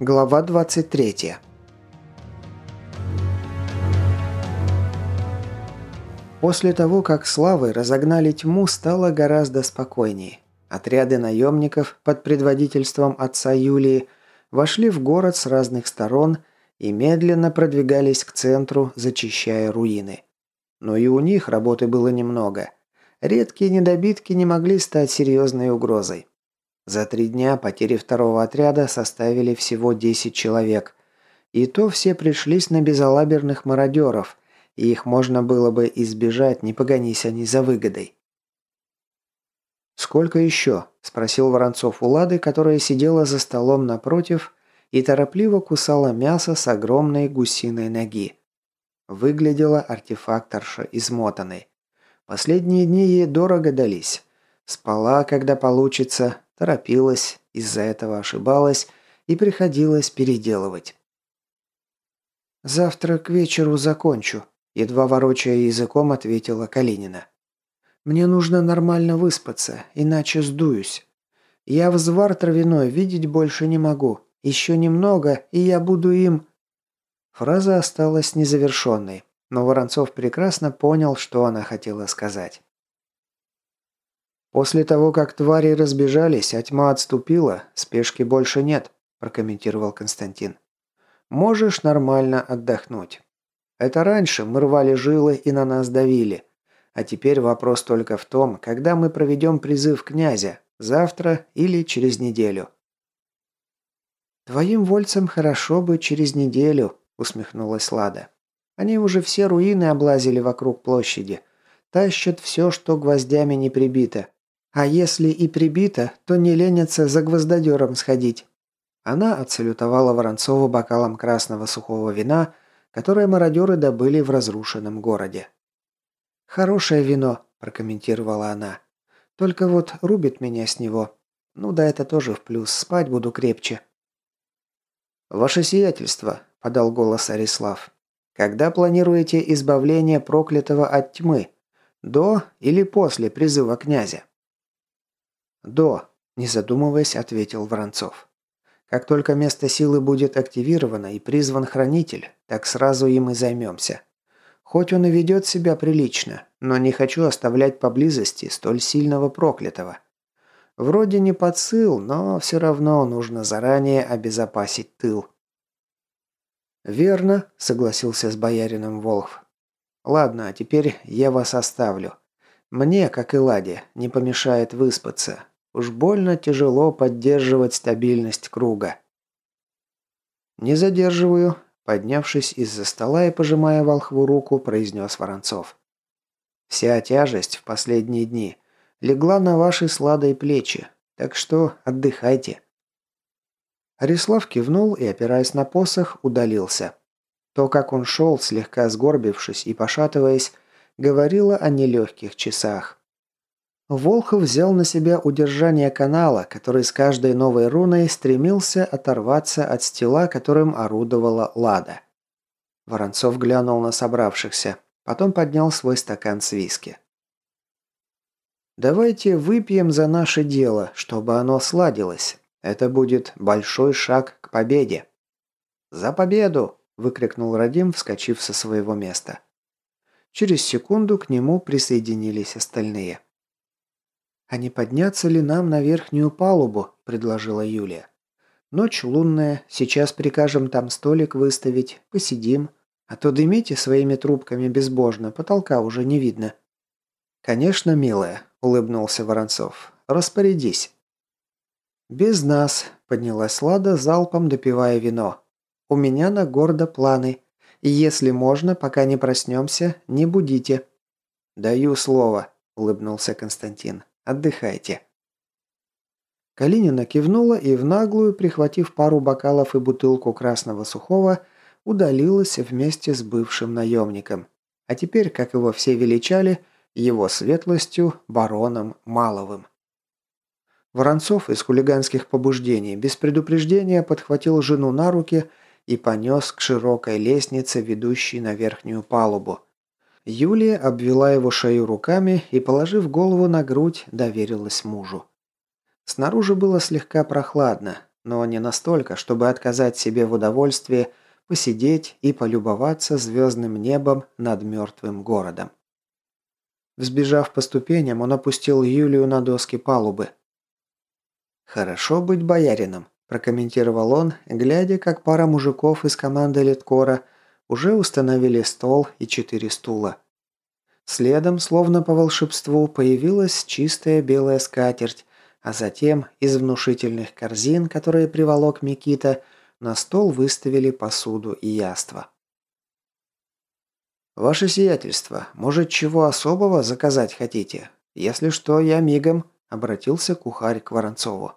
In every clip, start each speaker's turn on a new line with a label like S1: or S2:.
S1: Глава 23. После того, как славы разогнали тьму, стало гораздо спокойнее. Отряды наемников под предводительством отца Юлии вошли в город с разных сторон и медленно продвигались к центру, зачищая руины. Но и у них работы было немного. Редкие недобитки не могли стать серьезной угрозой. За три дня потери второго отряда составили всего 10 человек. И то все пришлись на безалаберных мародеров, и их можно было бы избежать, не погонись они за выгодой. «Сколько еще?» – спросил Воронцов у Лады, которая сидела за столом напротив и торопливо кусала мясо с огромной гусиной ноги. Выглядела артефакторша измотанной. Последние дни ей дорого дались. Спала, когда получится, Торопилась, из-за этого ошибалась и приходилось переделывать. «Завтра к вечеру закончу», – едва ворочая языком ответила Калинина. «Мне нужно нормально выспаться, иначе сдуюсь. Я взвар травяной видеть больше не могу. Еще немного, и я буду им...» Фраза осталась незавершенной, но Воронцов прекрасно понял, что она хотела сказать. «После того, как твари разбежались, а тьма отступила, спешки больше нет», – прокомментировал Константин. «Можешь нормально отдохнуть. Это раньше мы рвали жилы и на нас давили. А теперь вопрос только в том, когда мы проведем призыв князя, завтра или через неделю». «Твоим вольцам хорошо бы через неделю», – усмехнулась Лада. «Они уже все руины облазили вокруг площади. Тащат все, что гвоздями не прибито. А если и прибито, то не ленятся за гвоздодером сходить. Она отсалютовала Воронцову бокалом красного сухого вина, которое мародеры добыли в разрушенном городе. «Хорошее вино», – прокомментировала она. «Только вот рубит меня с него. Ну да это тоже в плюс, спать буду крепче». «Ваше сиятельство», – подал голос Арислав. «Когда планируете избавление проклятого от тьмы? До или после призыва князя?» «До», – не задумываясь, ответил Воронцов. «Как только место силы будет активировано и призван хранитель, так сразу им и займемся. Хоть он и ведет себя прилично, но не хочу оставлять поблизости столь сильного проклятого. Вроде не подсыл, но все равно нужно заранее обезопасить тыл». «Верно», – согласился с боярином Волхв. «Ладно, а теперь я вас оставлю. Мне, как и Ладе, не помешает выспаться. Уж больно тяжело поддерживать стабильность круга. «Не задерживаю», – поднявшись из-за стола и пожимая Волхву руку, произнес Воронцов. «Вся тяжесть в последние дни легла на ваши сладые плечи, так что отдыхайте». Арислав кивнул и, опираясь на посох, удалился. То, как он шел, слегка сгорбившись и пошатываясь, говорило о нелегких часах. Волхов взял на себя удержание канала, который с каждой новой руной стремился оторваться от стела, которым орудовала Лада. Воронцов глянул на собравшихся, потом поднял свой стакан с виски. «Давайте выпьем за наше дело, чтобы оно сладилось. Это будет большой шаг к победе». «За победу!» – выкрикнул Радим, вскочив со своего места. Через секунду к нему присоединились остальные. «А не подняться ли нам на верхнюю палубу?» – предложила Юлия. «Ночь лунная, сейчас прикажем там столик выставить, посидим. А то дымите своими трубками безбожно, потолка уже не видно». «Конечно, милая», – улыбнулся Воронцов. «Распорядись». «Без нас», – поднялась Лада, залпом допивая вино. «У меня на гордо планы. И если можно, пока не проснемся, не будите». «Даю слово», – улыбнулся Константин. Отдыхайте». Калинина кивнула и в наглую, прихватив пару бокалов и бутылку красного сухого, удалилась вместе с бывшим наемником. А теперь, как его все величали, его светлостью бароном Маловым. Воронцов из хулиганских побуждений без предупреждения подхватил жену на руки и понес к широкой лестнице, ведущей на верхнюю палубу. Юлия обвела его шею руками и, положив голову на грудь, доверилась мужу. Снаружи было слегка прохладно, но не настолько, чтобы отказать себе в удовольствии посидеть и полюбоваться звездным небом над мертвым городом. Взбежав по ступеням, он опустил Юлию на доски палубы. «Хорошо быть боярином», – прокомментировал он, глядя, как пара мужиков из команды Литкора уже установили стол и четыре стула. Следом, словно по волшебству, появилась чистая белая скатерть, а затем из внушительных корзин, которые приволок Микита, на стол выставили посуду и яства. «Ваше сиятельство, может, чего особого заказать хотите? Если что, я мигом», – обратился кухарь к Воронцову.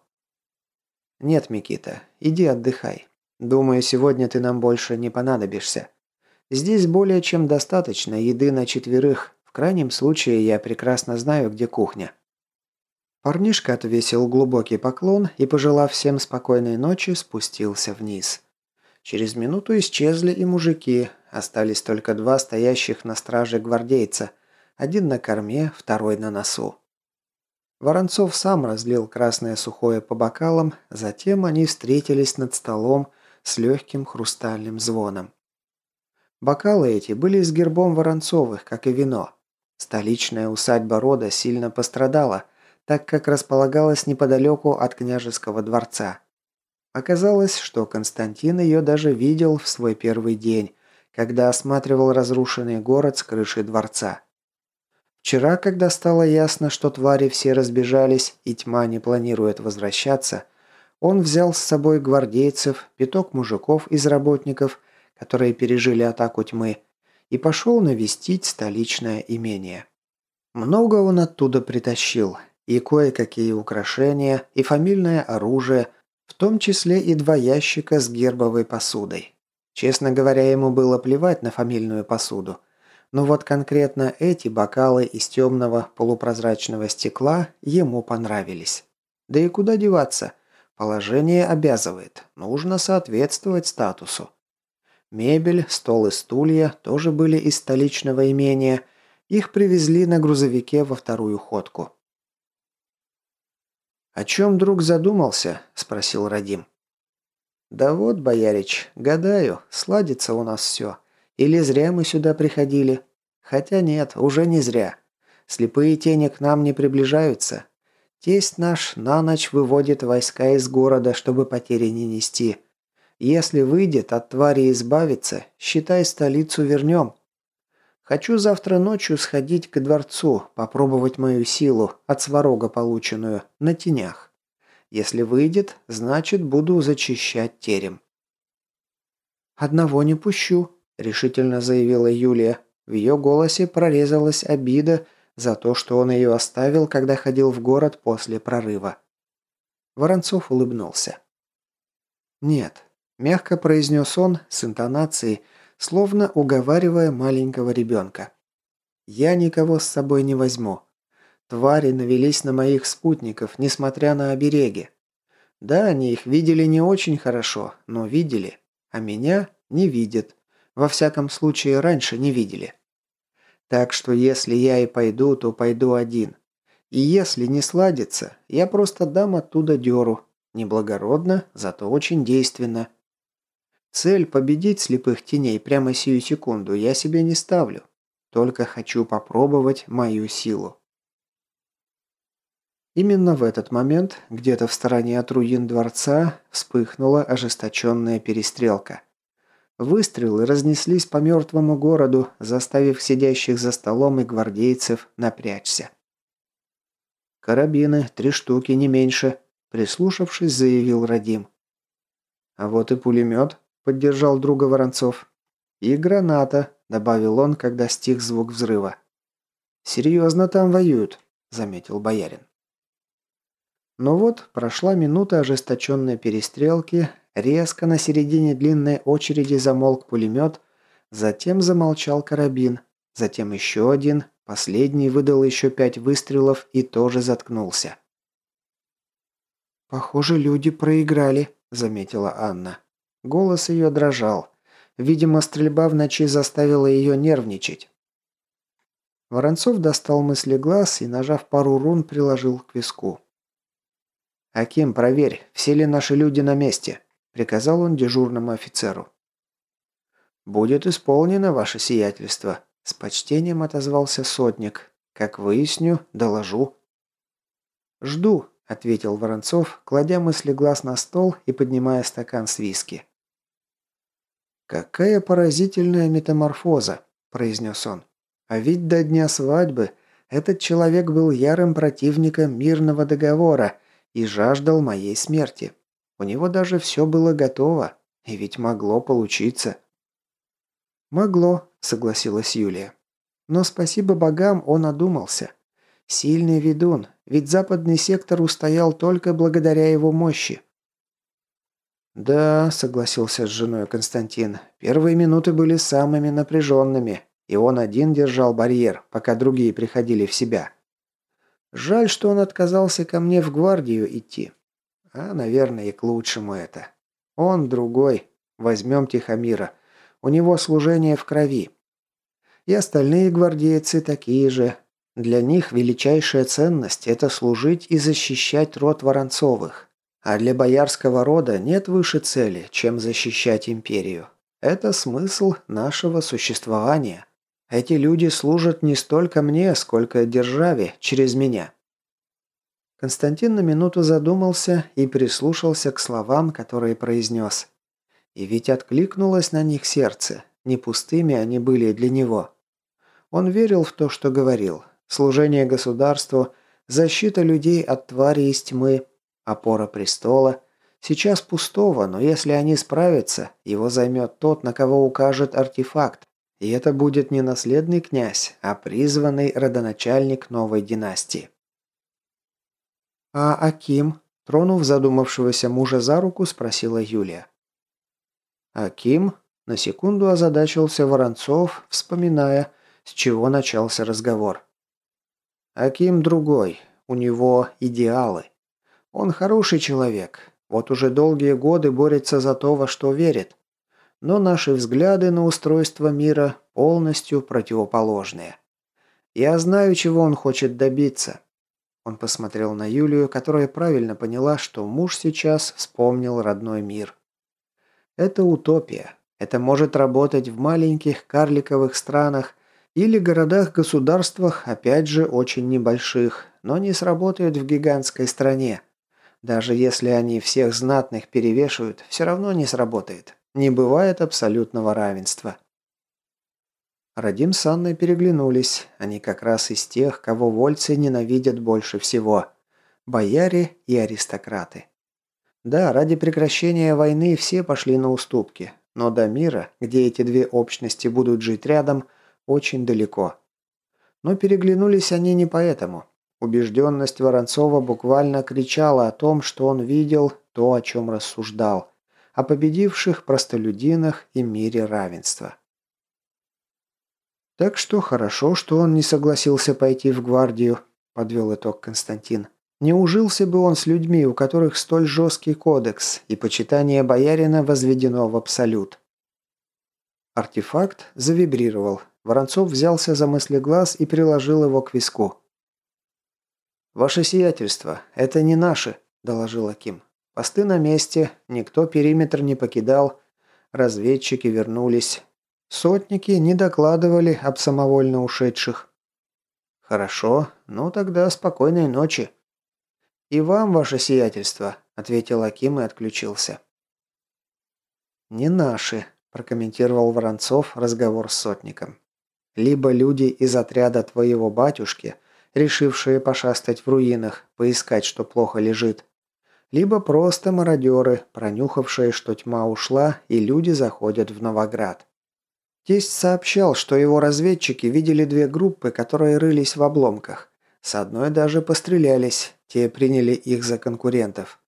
S1: «Нет, Микита, иди отдыхай. Думаю, сегодня ты нам больше не понадобишься. Здесь более чем достаточно еды на четверых. В крайнем случае, я прекрасно знаю, где кухня». Парнишка отвесил глубокий поклон и, пожелав всем спокойной ночи, спустился вниз. Через минуту исчезли и мужики, остались только два стоящих на страже гвардейца, один на корме, второй на носу. Воронцов сам разлил красное сухое по бокалам, затем они встретились над столом с легким хрустальным звоном. Бокалы эти были с гербом Воронцовых, как и вино. Столичная усадьба рода сильно пострадала, так как располагалась неподалеку от княжеского дворца. Оказалось, что Константин ее даже видел в свой первый день, когда осматривал разрушенный город с крыши дворца. Вчера, когда стало ясно, что твари все разбежались и тьма не планирует возвращаться, он взял с собой гвардейцев, пяток мужиков из работников, которые пережили атаку тьмы, и пошел навестить столичное имение. Много он оттуда притащил, и кое-какие украшения, и фамильное оружие, в том числе и два ящика с гербовой посудой. Честно говоря, ему было плевать на фамильную посуду. Но вот конкретно эти бокалы из темного полупрозрачного стекла ему понравились. Да и куда деваться? Положение обязывает. Нужно соответствовать статусу. Мебель, стол и стулья тоже были из столичного имения. Их привезли на грузовике во вторую ходку. «О чем друг задумался?» – спросил Радим. «Да вот, боярич, гадаю, сладится у нас все. Или зря мы сюда приходили? Хотя нет, уже не зря. Слепые тени к нам не приближаются. Тесть наш на ночь выводит войска из города, чтобы потери не нести. Если выйдет от твари избавиться, считай, столицу вернем. Хочу завтра ночью сходить к дворцу, попробовать мою силу, от сварога полученную, на тенях. Если выйдет, значит, буду зачищать терем. «Одного не пущу», – решительно заявила Юлия. В ее голосе прорезалась обида за то, что он ее оставил, когда ходил в город после прорыва. Воронцов улыбнулся. «Нет», – мягко произнес он с интонацией, словно уговаривая маленького ребенка. «Я никого с собой не возьму. Твари навелись на моих спутников, несмотря на обереги. Да, они их видели не очень хорошо, но видели. А меня не видят. Во всяком случае, раньше не видели. Так что если я и пойду, то пойду один. И если не сладится, я просто дам оттуда дёру. Неблагородно, зато очень действенно. Цель победить слепых теней прямо сию секунду я себе не ставлю. Только хочу попробовать мою силу. Именно в этот момент, где-то в стороне от руин дворца, вспыхнула ожесточенная перестрелка. Выстрелы разнеслись по мертвому городу, заставив сидящих за столом и гвардейцев напрячься. «Карабины, три штуки, не меньше», – прислушавшись, заявил Радим. «А вот и пулемет», – поддержал друга Воронцов. «И граната», – добавил он, когда стих звук взрыва. «Серьезно там воюют», – заметил боярин. Но вот прошла минута ожесточенной перестрелки, резко на середине длинной очереди замолк пулемет, затем замолчал карабин, затем еще один, последний выдал еще пять выстрелов и тоже заткнулся. «Похоже, люди проиграли», – заметила Анна. Голос ее дрожал. Видимо, стрельба в ночи заставила ее нервничать. Воронцов достал мысли глаз и, нажав пару рун, приложил к виску. «Аким, проверь, все ли наши люди на месте», – приказал он дежурному офицеру. «Будет исполнено ваше сиятельство», – с почтением отозвался сотник. «Как выясню, доложу». «Жду», – ответил Воронцов, кладя мысли глаз на стол и поднимая стакан с виски. «Какая поразительная метаморфоза», – произнес он. «А ведь до дня свадьбы этот человек был ярым противником мирного договора и жаждал моей смерти. У него даже все было готово, и ведь могло получиться». «Могло», – согласилась Юлия. «Но спасибо богам он одумался. Сильный ведун, ведь западный сектор устоял только благодаря его мощи. «Да», – согласился с женой Константин, – «первые минуты были самыми напряженными, и он один держал барьер, пока другие приходили в себя. Жаль, что он отказался ко мне в гвардию идти. А, наверное, и к лучшему это. Он другой. Возьмем Тихомира. У него служение в крови. И остальные гвардейцы такие же. Для них величайшая ценность – это служить и защищать род Воронцовых. А для боярского рода нет выше цели, чем защищать империю. Это смысл нашего существования. Эти люди служат не столько мне, сколько державе через меня. Константин на минуту задумался и прислушался к словам, которые произнес. И ведь откликнулось на них сердце. Не пустыми они были для него. Он верил в то, что говорил. Служение государству, защита людей от твари из тьмы, опора престола. Сейчас пустого, но если они справятся, его займет тот, на кого укажет артефакт. И это будет не наследный князь, а призванный родоначальник новой династии. «А Аким?» – тронув задумавшегося мужа за руку, спросила Юлия. «Аким?» – на секунду озадачился Воронцов, вспоминая, с чего начался разговор. «Аким другой, у него идеалы. Он хороший человек. Вот уже долгие годы борется за то, во что верит. Но наши взгляды на устройство мира полностью противоположные. Я знаю, чего он хочет добиться. Он посмотрел на Юлию, которая правильно поняла, что муж сейчас вспомнил родной мир. Это утопия. Это может работать в маленьких карликовых странах или городах-государствах, опять же, очень небольших, но не сработает в гигантской стране. Даже если они всех знатных перевешивают, все равно не сработает. Не бывает абсолютного равенства. Радим с Анной переглянулись. Они как раз из тех, кого вольцы ненавидят больше всего. Бояре и аристократы. Да, ради прекращения войны все пошли на уступки. Но до мира, где эти две общности будут жить рядом, очень далеко. Но переглянулись они не поэтому. Убежденность Воронцова буквально кричала о том, что он видел то, о чем рассуждал, о победивших простолюдинах и мире равенства. «Так что хорошо, что он не согласился пойти в гвардию», – подвел итог Константин. «Не ужился бы он с людьми, у которых столь жесткий кодекс, и почитание боярина возведено в абсолют». Артефакт завибрировал. Воронцов взялся за мыслеглаз и приложил его к виску. «Ваше сиятельство, это не наши», – доложил Аким. «Посты на месте, никто периметр не покидал, разведчики вернулись. Сотники не докладывали об самовольно ушедших». «Хорошо, ну тогда спокойной ночи». «И вам, ваше сиятельство», – ответил Аким и отключился. «Не наши», – прокомментировал Воронцов разговор с сотником. «Либо люди из отряда твоего батюшки – решившие пошастать в руинах, поискать, что плохо лежит. Либо просто мародеры, пронюхавшие, что тьма ушла и люди заходят в Новоград. Тесть сообщал, что его разведчики видели две группы, которые рылись в обломках. С одной даже пострелялись, те приняли их за конкурентов.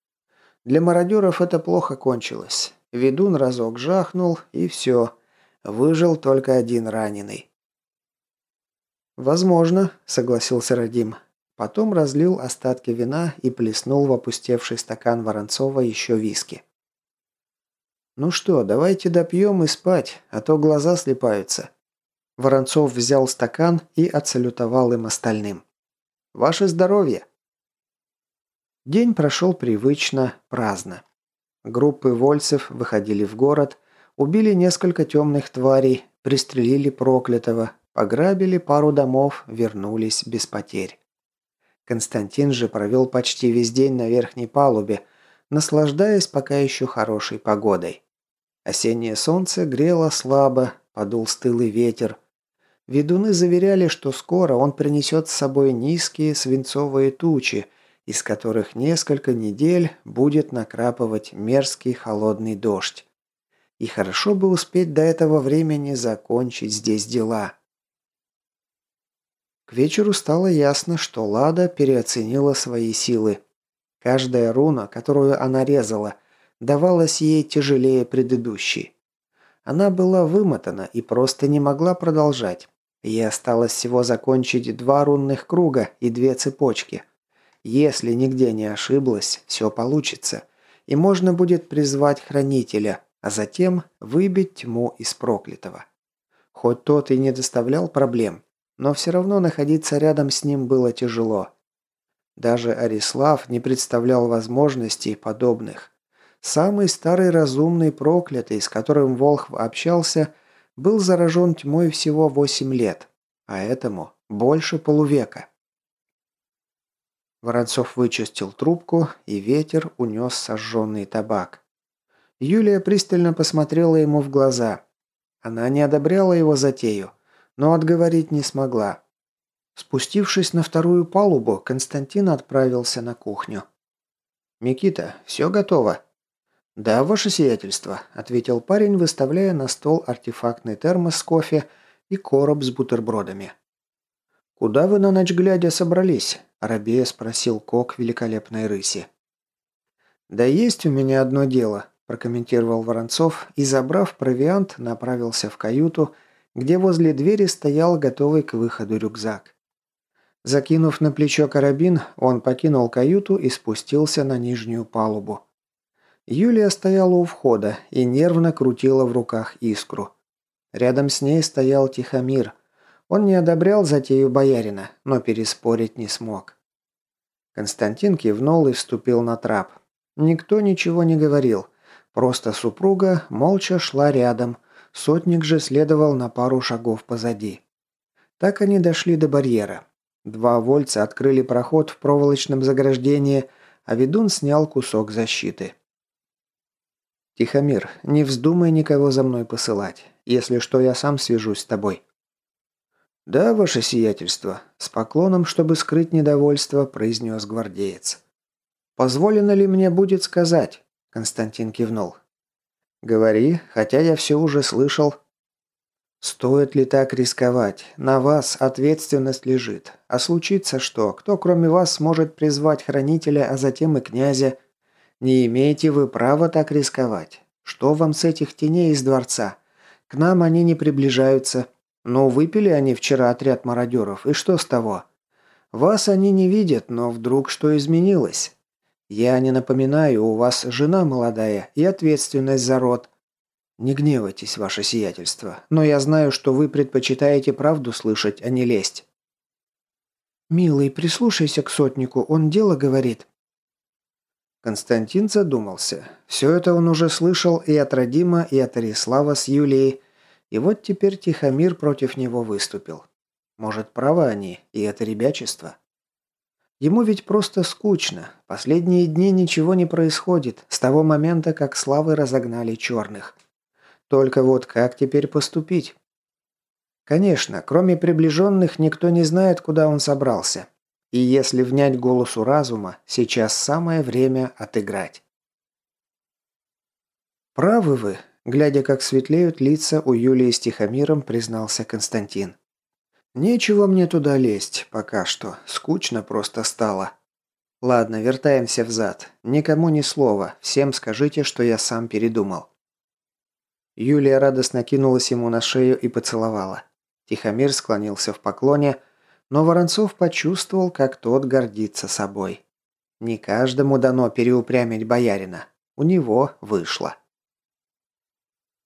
S1: Для мародеров это плохо кончилось. Ведун разок жахнул, и все. Выжил только один раненый. «Возможно», – согласился Радим. Потом разлил остатки вина и плеснул в опустевший стакан Воронцова еще виски. «Ну что, давайте допьем и спать, а то глаза слепаются». Воронцов взял стакан и отсалютовал им остальным. «Ваше здоровье!» День прошел привычно, праздно. Группы вольцев выходили в город, убили несколько темных тварей, пристрелили проклятого, пограбили пару домов, вернулись без потерь. Константин же провел почти весь день на верхней палубе, наслаждаясь пока еще хорошей погодой. Осеннее солнце грело слабо, подул стылый ветер. Ведуны заверяли, что скоро он принесет с собой низкие свинцовые тучи, из которых несколько недель будет накрапывать мерзкий холодный дождь. И хорошо бы успеть до этого времени закончить здесь дела. Вечеру стало ясно, что Лада переоценила свои силы. Каждая руна, которую она резала, давалась ей тяжелее предыдущей. Она была вымотана и просто не могла продолжать. Ей осталось всего закончить два рунных круга и две цепочки. Если нигде не ошиблась, все получится. И можно будет призвать Хранителя, а затем выбить тьму из проклятого. Хоть тот и не доставлял проблем, но все равно находиться рядом с ним было тяжело. Даже Арислав не представлял возможностей подобных. Самый старый разумный проклятый, с которым Волхв общался, был заражен тьмой всего восемь лет, а этому больше полувека. Воронцов вычистил трубку, и ветер унес сожженный табак. Юлия пристально посмотрела ему в глаза. Она не одобряла его затею, но отговорить не смогла. Спустившись на вторую палубу, Константин отправился на кухню. «Микита, все готово?» «Да, ваше сиятельство», – ответил парень, выставляя на стол артефактный термос с кофе и короб с бутербродами. «Куда вы на ночь глядя собрались?» – рабея спросил Кок великолепной рыси. «Да есть у меня одно дело», – прокомментировал Воронцов и, забрав провиант, направился в каюту, где возле двери стоял готовый к выходу рюкзак. Закинув на плечо карабин, он покинул каюту и спустился на нижнюю палубу. Юлия стояла у входа и нервно крутила в руках искру. Рядом с ней стоял Тихомир. Он не одобрял затею боярина, но переспорить не смог. Константин кивнул и вступил на трап. Никто ничего не говорил. Просто супруга молча шла рядом. Сотник же следовал на пару шагов позади. Так они дошли до барьера. Два вольца открыли проход в проволочном заграждении, а ведун снял кусок защиты. «Тихомир, не вздумай никого за мной посылать. Если что, я сам свяжусь с тобой». «Да, ваше сиятельство», – с поклоном, чтобы скрыть недовольство, произнес гвардеец. «Позволено ли мне будет сказать?» – Константин кивнул. «Говори, хотя я все уже слышал». «Стоит ли так рисковать? На вас ответственность лежит. А случится что? Кто кроме вас сможет призвать хранителя, а затем и князя? Не имеете вы права так рисковать. Что вам с этих теней из дворца? К нам они не приближаются. Но выпили они вчера отряд мародеров, и что с того? Вас они не видят, но вдруг что изменилось? Я не напоминаю, у вас жена молодая и ответственность за род. Не гневайтесь, ваше сиятельство, но я знаю, что вы предпочитаете правду слышать, а не лесть. «Милый, прислушайся к сотнику, он дело говорит», Константин задумался. Все это он уже слышал и от Радима, и от Арислава с Юлией. И вот теперь Тихомир против него выступил. Может, правы они, и это ребячество? Ему ведь просто скучно. Последние дни ничего не происходит, с того момента, как славы разогнали черных. Только вот как теперь поступить? Конечно, кроме приближенных, никто не знает, куда он собрался. И если внять голосу разума, сейчас самое время отыграть. «Правы вы», – глядя, как светлеют лица у Юлии с Тихомиром, признался Константин. «Нечего мне туда лезть, пока что. Скучно просто стало. Ладно, вертаемся взад. Никому ни слова. Всем скажите, что я сам передумал». Юлия радостно кинулась ему на шею и поцеловала. Тихомир склонился в поклоне – но Воронцов почувствовал, как тот гордится собой. Не каждому дано переупрямить боярина. У него вышло.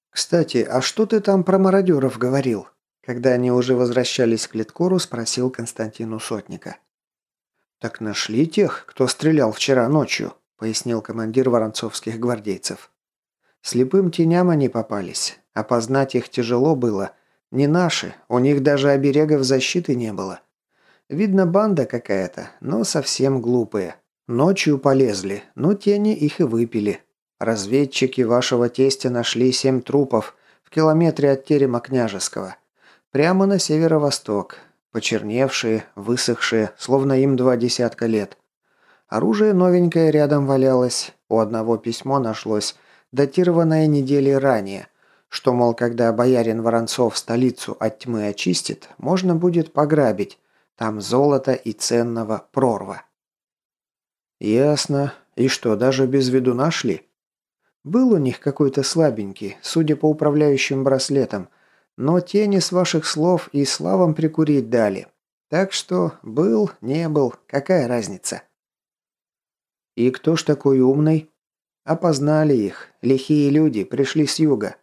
S1: «Кстати, а что ты там про мародеров говорил?» Когда они уже возвращались к Литкору, спросил Константину Сотника. «Так нашли тех, кто стрелял вчера ночью», – пояснил командир воронцовских гвардейцев. «Слепым теням они попались. Опознать их тяжело было. Не наши, у них даже оберегов защиты не было. Видно, банда какая-то, но совсем глупые. Ночью полезли, но тени их и выпили. Разведчики вашего тестя нашли семь трупов в километре от терема княжеского. Прямо на северо-восток. Почерневшие, высохшие, словно им два десятка лет. Оружие новенькое рядом валялось. У одного письмо нашлось, датированное недели ранее, что, мол, когда боярин Воронцов столицу от тьмы очистит, можно будет пограбить. Там золото и ценного прорва. «Ясно. И что, даже без виду нашли?» «Был у них какой-то слабенький, судя по управляющим браслетам, но тени с ваших слов и славам прикурить дали. Так что был, не был, какая разница?» «И кто ж такой умный?» «Опознали их. Лихие люди, пришли с юга.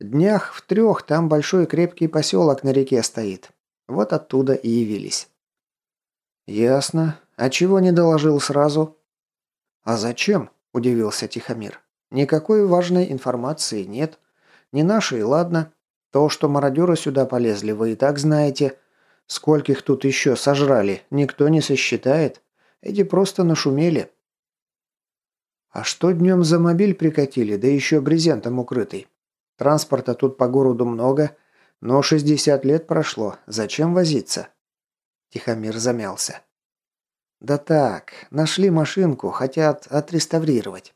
S1: Днях в трех там большой крепкий поселок на реке стоит. Вот оттуда и явились». «Ясно. А чего не доложил сразу?» «А зачем?» – удивился Тихомир. «Никакой важной информации нет. Не нашей, ладно. То, что мародеры сюда полезли, вы и так знаете. Скольких тут еще сожрали, никто не сосчитает. Эти просто нашумели». «А что днем за мобиль прикатили, да еще брезентом укрытый? Транспорта тут по городу много, но 60 лет прошло. Зачем возиться?» Тихомир замялся. «Да так, нашли машинку, хотят отреставрировать».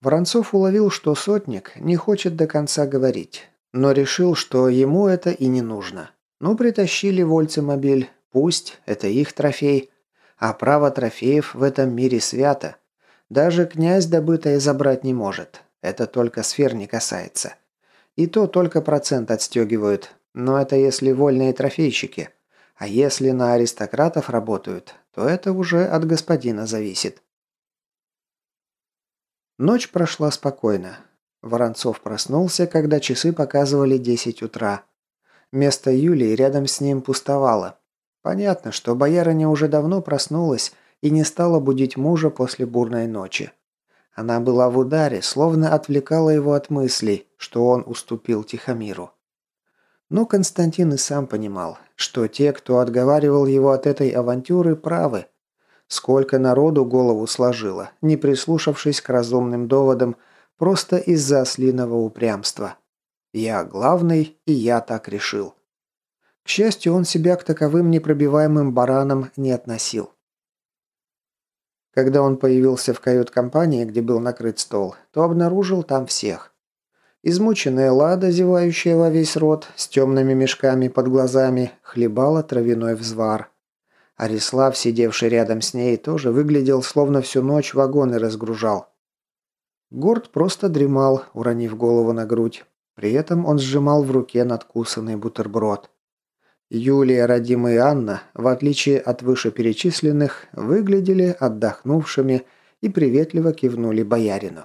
S1: Воронцов уловил, что сотник не хочет до конца говорить, но решил, что ему это и не нужно. Ну, притащили вольцемобиль, пусть, это их трофей, а право трофеев в этом мире свято. Даже князь добытое забрать не может, это только сфер не касается. И то только процент отстегивают, но это если вольные трофейщики. А если на аристократов работают, то это уже от господина зависит. Ночь прошла спокойно. Воронцов проснулся, когда часы показывали 10 утра. Место Юлии рядом с ним пустовало. Понятно, что боярыня уже давно проснулась и не стала будить мужа после бурной ночи. Она была в ударе, словно отвлекала его от мыслей, что он уступил Тихомиру. Но Константин и сам понимал, что те, кто отговаривал его от этой авантюры, правы. Сколько народу голову сложило, не прислушавшись к разумным доводам, просто из-за ослиного упрямства. Я главный, и я так решил. К счастью, он себя к таковым непробиваемым баранам не относил. Когда он появился в кают-компании, где был накрыт стол, то обнаружил там всех. Измученная Лада, зевающая во весь рот, с темными мешками под глазами, хлебала травяной взвар. Арислав, сидевший рядом с ней, тоже выглядел, словно всю ночь вагоны разгружал. Горд просто дремал, уронив голову на грудь. При этом он сжимал в руке надкусанный бутерброд. Юлия, Радима и Анна, в отличие от вышеперечисленных, выглядели отдохнувшими и приветливо кивнули боярину.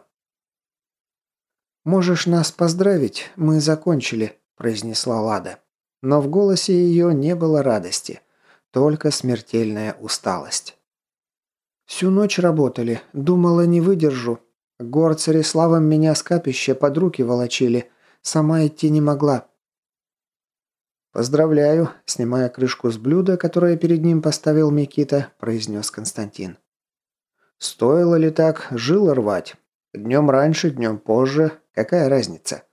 S1: «Можешь нас поздравить, мы закончили», – произнесла Лада. Но в голосе ее не было радости, только смертельная усталость. «Всю ночь работали, думала, не выдержу. Гор Цариславом меня с капища под руки волочили, сама идти не могла». «Поздравляю», – снимая крышку с блюда, которое перед ним поставил Микита, произнес Константин. «Стоило ли так жило рвать? Днем раньше, днем позже, Какая разница?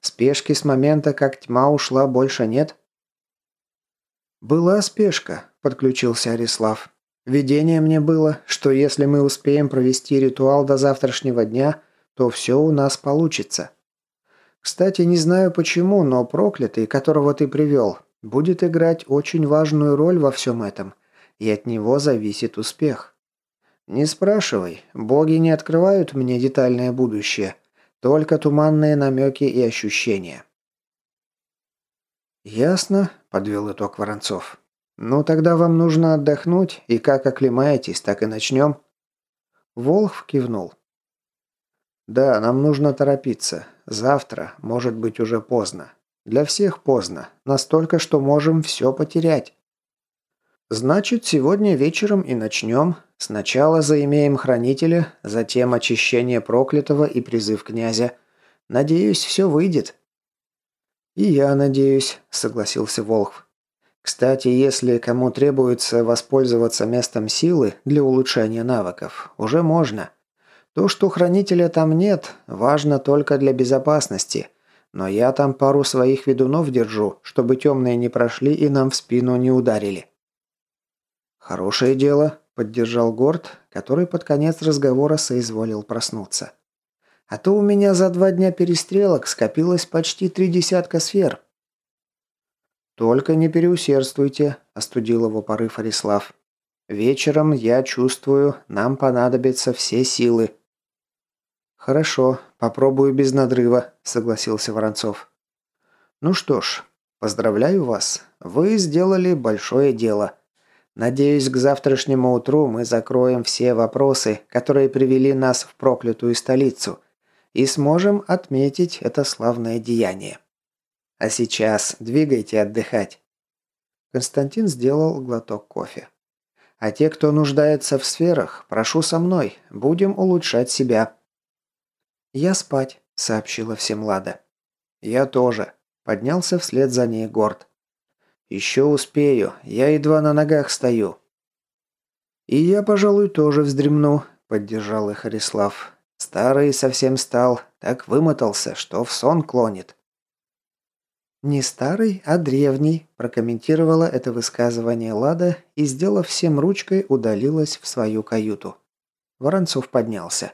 S1: Спешки с момента, как тьма ушла, больше нет? «Была спешка», – подключился Арислав. «Видение мне было, что если мы успеем провести ритуал до завтрашнего дня, то все у нас получится. Кстати, не знаю почему, но проклятый, которого ты привел, будет играть очень важную роль во всем этом, и от него зависит успех. Не спрашивай, боги не открывают мне детальное будущее, только туманные намеки и ощущения. «Ясно», – подвел итог Воронцов. «Ну тогда вам нужно отдохнуть, и как оклемаетесь, так и начнем». Волх кивнул. «Да, нам нужно торопиться. Завтра, может быть, уже поздно. Для всех поздно. Настолько, что можем все потерять». «Значит, сегодня вечером и начнем. Сначала заимеем хранителя, затем очищение проклятого и призыв князя. Надеюсь, все выйдет». «И я надеюсь», — согласился Волхв. «Кстати, если кому требуется воспользоваться местом силы для улучшения навыков, уже можно. То, что хранителя там нет, важно только для безопасности. Но я там пару своих ведунов держу, чтобы темные не прошли и нам в спину не ударили». «Хорошее дело», – поддержал Горд, который под конец разговора соизволил проснуться. «А то у меня за два дня перестрелок скопилось почти три десятка сфер». «Только не переусердствуйте», – остудил его порыв Арислав. «Вечером, я чувствую, нам понадобятся все силы». «Хорошо, попробую без надрыва», – согласился Воронцов. «Ну что ж, поздравляю вас. Вы сделали большое дело». Надеюсь, к завтрашнему утру мы закроем все вопросы, которые привели нас в проклятую столицу, и сможем отметить это славное деяние. А сейчас двигайте отдыхать. Константин сделал глоток кофе. А те, кто нуждается в сферах, прошу со мной, будем улучшать себя. Я спать, сообщила всем Лада. Я тоже, поднялся вслед за ней Горд. «Еще успею. Я едва на ногах стою». «И я, пожалуй, тоже вздремну», – поддержал их Арислав. «Старый совсем стал, так вымотался, что в сон клонит». «Не старый, а древний», – прокомментировала это высказывание Лада и, сделав всем ручкой, удалилась в свою каюту. Воронцов поднялся.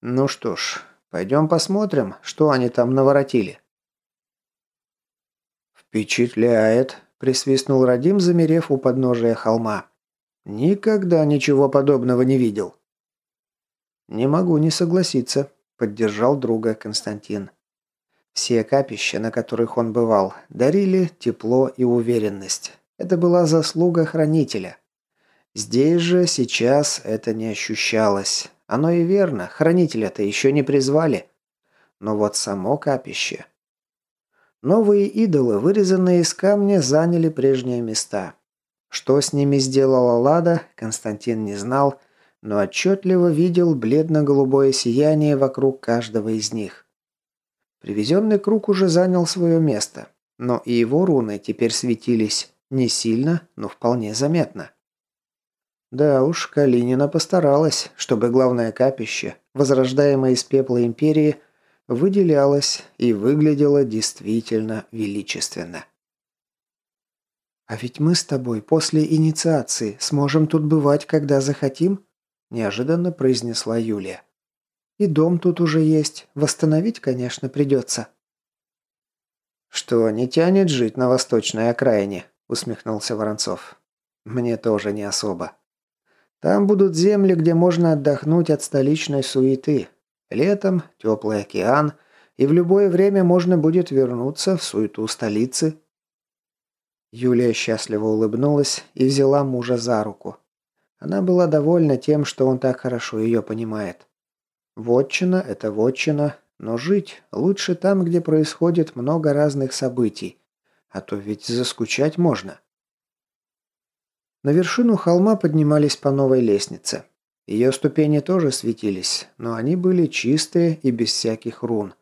S1: «Ну что ж, пойдем посмотрим, что они там наворотили». «Впечатляет», – присвистнул Радим, замерев у подножия холма. «Никогда ничего подобного не видел». «Не могу не согласиться», – поддержал друга Константин. Все капища, на которых он бывал, дарили тепло и уверенность. Это была заслуга хранителя. Здесь же, сейчас это не ощущалось. Оно и верно, хранителя-то еще не призвали. Но вот само капище Новые идолы, вырезанные из камня, заняли прежние места. Что с ними сделала Лада, Константин не знал, но отчетливо видел бледно-голубое сияние вокруг каждого из них. Привезенный круг уже занял свое место, но и его руны теперь светились не сильно, но вполне заметно. Да уж, Калинина постаралась, чтобы главное капище, возрождаемое из пепла Империи, выделялась и выглядела действительно величественно. «А ведь мы с тобой после инициации сможем тут бывать, когда захотим?» – неожиданно произнесла Юлия. «И дом тут уже есть. Восстановить, конечно, придется». «Что, не тянет жить на восточной окраине?» – усмехнулся Воронцов. «Мне тоже не особо. Там будут земли, где можно отдохнуть от столичной суеты, Летом теплый океан, и в любое время можно будет вернуться в суету столицы. Юлия счастливо улыбнулась и взяла мужа за руку. Она была довольна тем, что он так хорошо ее понимает. Вотчина – это вотчина, но жить лучше там, где происходит много разных событий, а то ведь заскучать можно. На вершину холма поднимались по новой лестнице. Ее ступени тоже светились, но они были чистые и без всяких рун.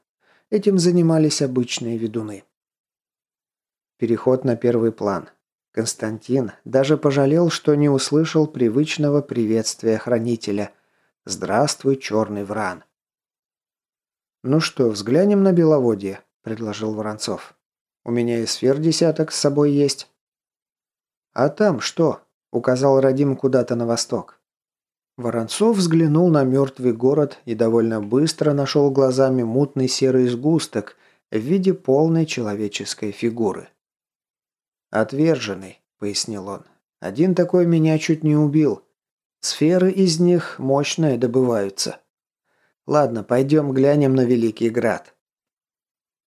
S1: Этим занимались обычные ведуны. Переход на первый план. Константин даже пожалел, что не услышал привычного приветствия хранителя. «Здравствуй, черный вран!» «Ну что, взглянем на беловодье», – предложил Воронцов. «У меня и сфер десяток с собой есть». «А там что?» – указал Радим куда-то на восток. Воронцов взглянул на мертвый город и довольно быстро нашел глазами мутный серый сгусток в виде полной человеческой фигуры. «Отверженный», — пояснил он. «Один такой меня чуть не убил. Сферы из них мощные добываются. Ладно, пойдем глянем на Великий Град».